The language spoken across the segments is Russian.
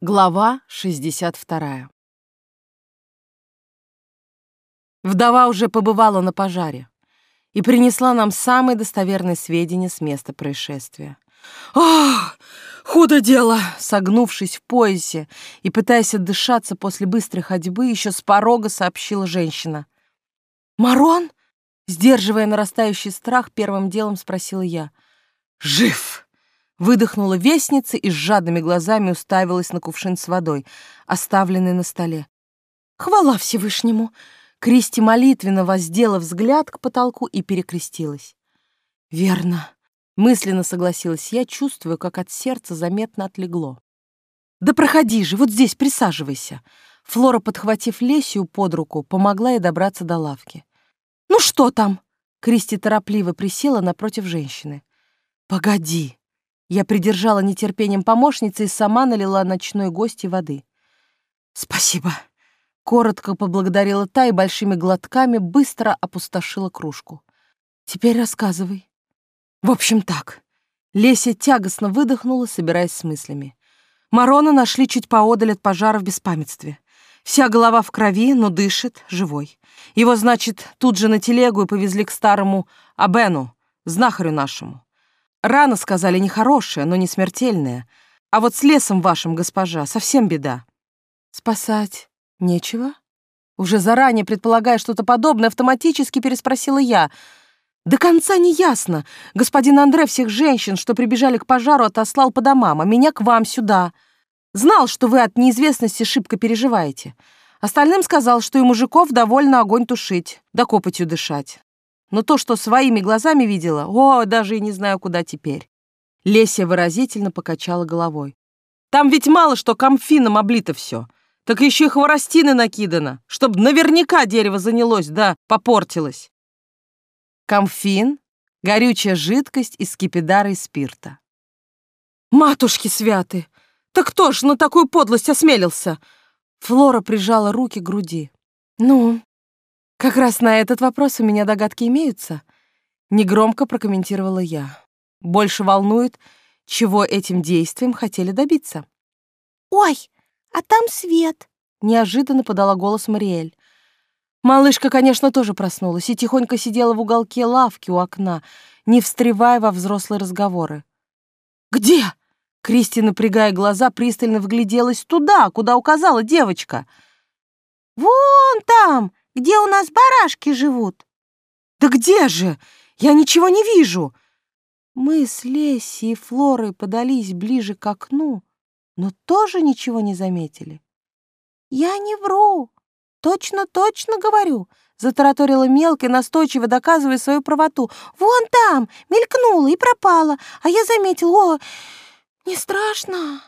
Глава 62. Вдова уже побывала на пожаре и принесла нам самые достоверные сведения с места происшествия. «Ах, худо дело!» Согнувшись в поясе и пытаясь отдышаться после быстрой ходьбы, еще с порога сообщила женщина. «Марон?» Сдерживая нарастающий страх, первым делом спросила я. «Жив!» Выдохнула вестница и с жадными глазами уставилась на кувшин с водой, оставленный на столе. «Хвала Всевышнему!» Кристи молитвенно воздела взгляд к потолку и перекрестилась. «Верно!» — мысленно согласилась я, чувствую, как от сердца заметно отлегло. «Да проходи же, вот здесь присаживайся!» Флора, подхватив Лесию под руку, помогла ей добраться до лавки. «Ну что там?» Кристи торопливо присела напротив женщины. «Погоди!» Я придержала нетерпением помощницы и сама налила ночной гости воды. «Спасибо!» Коротко поблагодарила та и большими глотками быстро опустошила кружку. «Теперь рассказывай». «В общем, так». Леся тягостно выдохнула, собираясь с мыслями. Марона нашли чуть поодаль от пожара в беспамятстве. Вся голова в крови, но дышит, живой. Его, значит, тут же на телегу и повезли к старому Абену, знахарю нашему. Рана, сказали, нехорошая, но не смертельная. А вот с лесом вашим, госпожа, совсем беда. Спасать нечего? Уже заранее предполагая что-то подобное, автоматически переспросила я. До конца не ясно. Господин Андре всех женщин, что прибежали к пожару, отослал по домам, а меня к вам сюда. Знал, что вы от неизвестности шибко переживаете. Остальным сказал, что и мужиков довольно огонь тушить, да копотью дышать. Но то, что своими глазами видела, о, даже и не знаю, куда теперь. Леся выразительно покачала головой. Там ведь мало что комфином облито все. Так еще и хворостины накидано, чтобы наверняка дерево занялось, да попортилось. Комфин — горючая жидкость из скипидара и спирта. «Матушки святы! Так кто ж на такую подлость осмелился?» Флора прижала руки к груди. «Ну, как раз на этот вопрос у меня догадки имеются. Негромко прокомментировала я. Больше волнует, чего этим действием хотели добиться. «Ой, а там свет!» — неожиданно подала голос Мариэль. Малышка, конечно, тоже проснулась и тихонько сидела в уголке лавки у окна, не встревая во взрослые разговоры. «Где?» — Кристи, напрягая глаза, пристально вгляделась туда, куда указала девочка. «Вон там!» Где у нас барашки живут?» «Да где же? Я ничего не вижу!» Мы с Лесей и Флорой подались ближе к окну, но тоже ничего не заметили. «Я не вру, точно-точно говорю», — затараторила мелко настойчиво доказывая свою правоту. «Вон там, мелькнула и пропала, а я заметил, о, не страшно».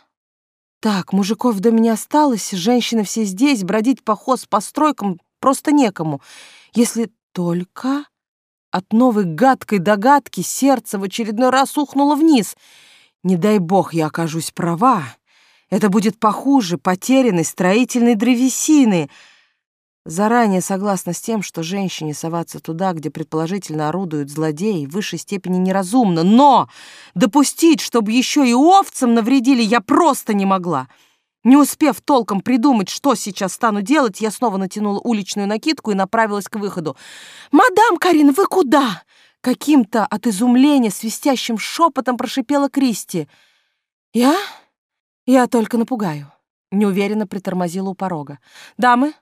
Так, мужиков до меня осталось, женщины все здесь, бродить по хоз по стройкам просто некому. Если только... От новой гадкой догадки сердце в очередной раз ухнуло вниз. Не дай бог я окажусь права. Это будет похуже потерянной строительной древесины. Заранее согласна с тем, что женщине соваться туда, где предположительно орудуют злодеи, в высшей степени неразумно. Но допустить, чтобы еще и овцам навредили, я просто не могла. Не успев толком придумать, что сейчас стану делать, я снова натянула уличную накидку и направилась к выходу. «Мадам Карин, вы куда?» Каким-то от изумления свистящим шепотом прошипела Кристи. «Я? Я только напугаю», — неуверенно притормозила у порога. «Дамы,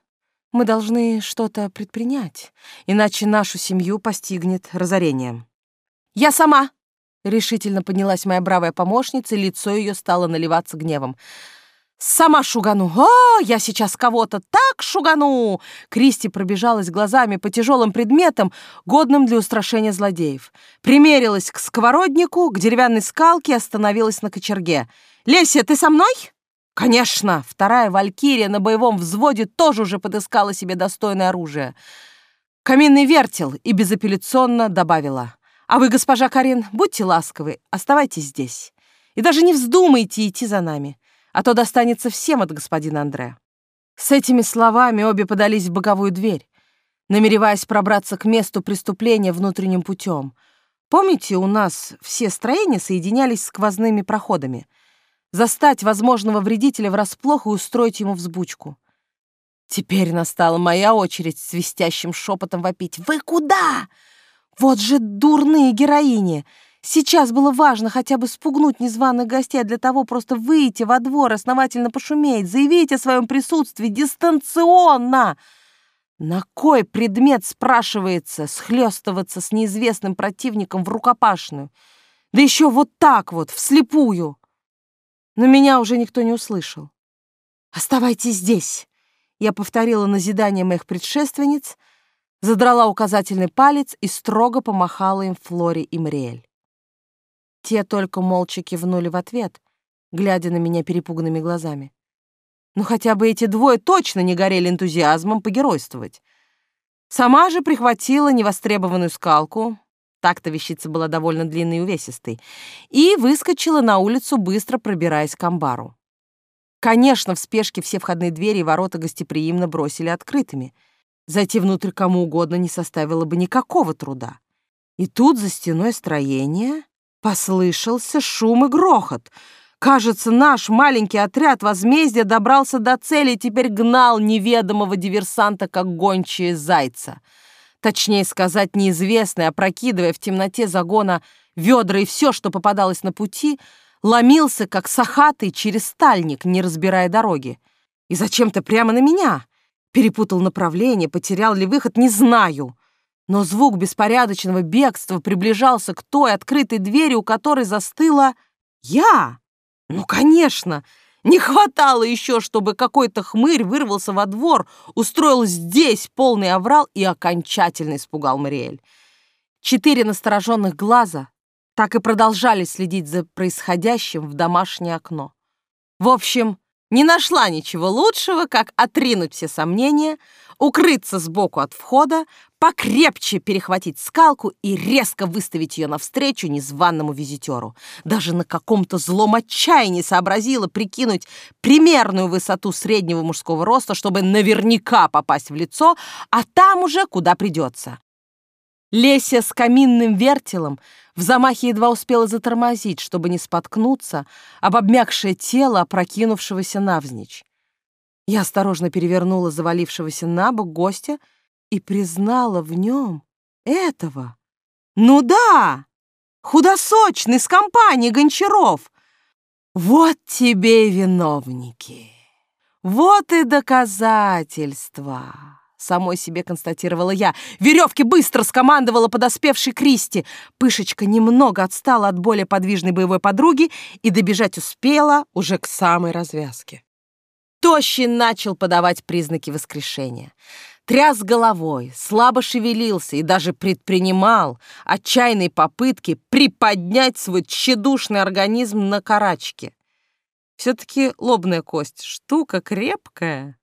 мы должны что-то предпринять, иначе нашу семью постигнет разорение». «Я сама!» — решительно поднялась моя бравая помощница, и лицо ее стало наливаться гневом. «Сама шугану! О, я сейчас кого-то так шугану!» Кристи пробежалась глазами по тяжелым предметам, годным для устрашения злодеев. Примерилась к сковороднику, к деревянной скалке и остановилась на кочерге. «Леся, ты со мной?» «Конечно!» Вторая валькирия на боевом взводе тоже уже подыскала себе достойное оружие. Каминный вертел и безапелляционно добавила. «А вы, госпожа Карин, будьте ласковы, оставайтесь здесь. И даже не вздумайте идти за нами а то достанется всем от господина Андре». С этими словами обе подались в боковую дверь, намереваясь пробраться к месту преступления внутренним путем. Помните, у нас все строения соединялись сквозными проходами? застать возможного вредителя врасплох и устроить ему взбучку. Теперь настала моя очередь свистящим шепотом вопить. «Вы куда? Вот же дурные героини! Сейчас было важно хотя бы спугнуть незваных гостей, а для того просто выйти во двор, основательно пошуметь, заявить о своем присутствии дистанционно!» На кой предмет, спрашивается, схлестываться с неизвестным противником в рукопашную? Да еще вот так вот, вслепую. Но меня уже никто не услышал. «Оставайтесь здесь!» Я повторила назидание моих предшественниц, задрала указательный палец и строго помахала им Флоре и Мриэль. Те только молча кивнули в ответ, глядя на меня перепуганными глазами. Ну хотя бы эти двое точно не горели энтузиазмом погеройствовать. Сама же прихватила невостребованную скалку, так-то вещица была довольно длинной и увесистой, и выскочила на улицу, быстро пробираясь к амбару. Конечно, в спешке все входные двери и ворота гостеприимно бросили открытыми. Зайти внутрь кому угодно не составило бы никакого труда. И тут за стеной строения послышался шум и грохот. Кажется, наш маленький отряд возмездия добрался до цели и теперь гнал неведомого диверсанта, как гончие зайца. Точнее сказать, неизвестный, опрокидывая в темноте загона ведра и все, что попадалось на пути — ломился, как сахатый, через стальник, не разбирая дороги. И зачем-то прямо на меня. Перепутал направление, потерял ли выход, не знаю. Но звук беспорядочного бегства приближался к той открытой двери, у которой застыла я. Ну, конечно, не хватало еще, чтобы какой-то хмырь вырвался во двор, устроил здесь полный оврал и окончательно испугал Мариэль. Четыре настороженных глаза так и продолжали следить за происходящим в домашнее окно. В общем, не нашла ничего лучшего, как отринуть все сомнения, укрыться сбоку от входа, покрепче перехватить скалку и резко выставить ее навстречу незваному визитеру. Даже на каком-то злом отчаянии сообразила прикинуть примерную высоту среднего мужского роста, чтобы наверняка попасть в лицо, а там уже куда придется. Леся с каминным вертелом в замахе едва успела затормозить, чтобы не споткнуться об обмякшее тело, опрокинувшегося навзничь. Я осторожно перевернула завалившегося на бок гостя и признала в нем этого. Ну да, худосочный, с компанией гончаров. Вот тебе и виновники, вот и доказательства. Самой себе констатировала я. Веревки быстро скомандовала подоспевшей Кристи. Пышечка немного отстала от более подвижной боевой подруги и добежать успела уже к самой развязке. Тощий начал подавать признаки воскрешения. Тряс головой, слабо шевелился и даже предпринимал отчаянные попытки приподнять свой тщедушный организм на карачке. Все-таки лобная кость — штука крепкая.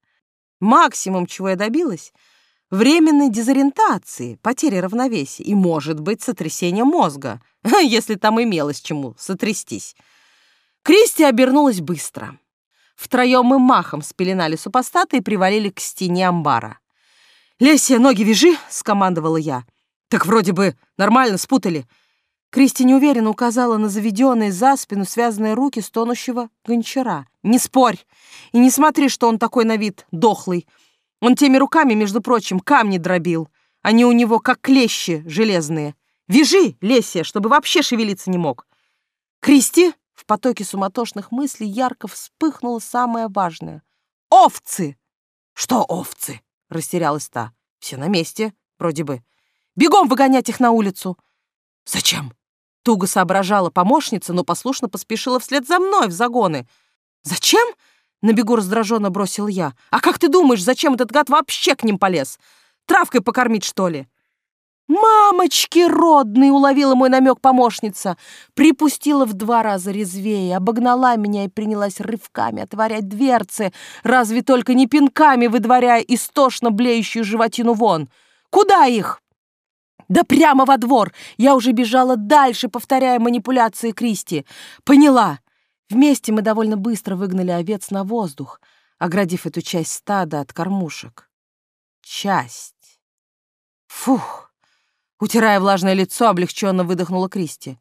Максимум, чего я добилась — временной дезориентации, потери равновесия и, может быть, сотрясения мозга, если там имелось чему сотрястись. Кристи обернулась быстро. Втроем мы махом спеленали супостата и привалили к стене амбара. «Лесия, ноги вяжи!» — скомандовала я. «Так вроде бы нормально спутали». Кристи неуверенно указала на заведенные за спину связанные руки стонущего гончара. «Не спорь! И не смотри, что он такой на вид дохлый. Он теми руками, между прочим, камни дробил. Они у него как клещи железные. Вяжи, Лесия, чтобы вообще шевелиться не мог!» Кристи в потоке суматошных мыслей ярко вспыхнуло самое важное. «Овцы!» «Что овцы?» — растерялась та. «Все на месте, вроде бы. Бегом выгонять их на улицу!» «Зачем?» Туго соображала помощница, но послушно поспешила вслед за мной в загоны. «Зачем?» — на бегу раздраженно бросил я. «А как ты думаешь, зачем этот гад вообще к ним полез? Травкой покормить, что ли?» «Мамочки родные!» — уловила мой намек помощница. Припустила в два раза резвее, обогнала меня и принялась рывками отворять дверцы, разве только не пинками выдворяя истошно блеющую животину вон. «Куда их?» Да прямо во двор! Я уже бежала дальше, повторяя манипуляции Кристи. Поняла. Вместе мы довольно быстро выгнали овец на воздух, оградив эту часть стада от кормушек. Часть. Фух. Утирая влажное лицо, облегченно выдохнула Кристи.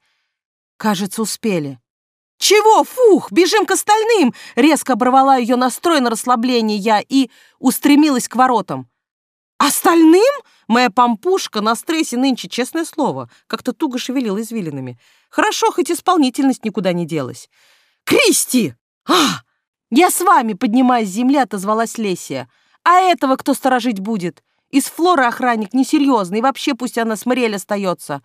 Кажется, успели. «Чего, фух, бежим к остальным!» Резко оборвала ее настрой на расслабление я и устремилась к воротам. «Остальным?» Моя пампушка на стрессе нынче, честное слово, как-то туго шевелила извилинами. Хорошо, хоть исполнительность никуда не делась. «Кристи!» «А! Я с вами, поднимаясь с земли, отозвалась Лесия. А этого кто сторожить будет? Из Флоры охранник несерьезный, вообще пусть она с Мариэль остается.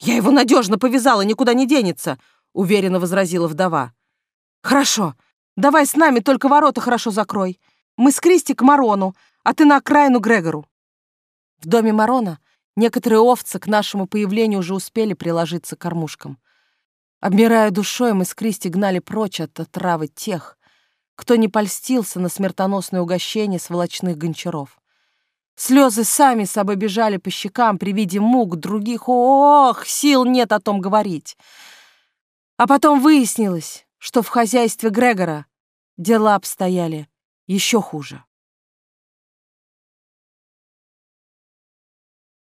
Я его надежно повязала, никуда не денется», — уверенно возразила вдова. «Хорошо, давай с нами, только ворота хорошо закрой. Мы с Кристи к Марону, а ты на окраину Грегору». В доме Марона некоторые овцы к нашему появлению уже успели приложиться к кормушкам. Обмирая душой, мы с Кристи гнали прочь от отравы тех, кто не польстился на смертоносное угощение сволочных гончаров. Слезы сами собой бежали по щекам при виде мук других. Ох, сил нет о том говорить. А потом выяснилось, что в хозяйстве Грегора дела обстояли еще хуже.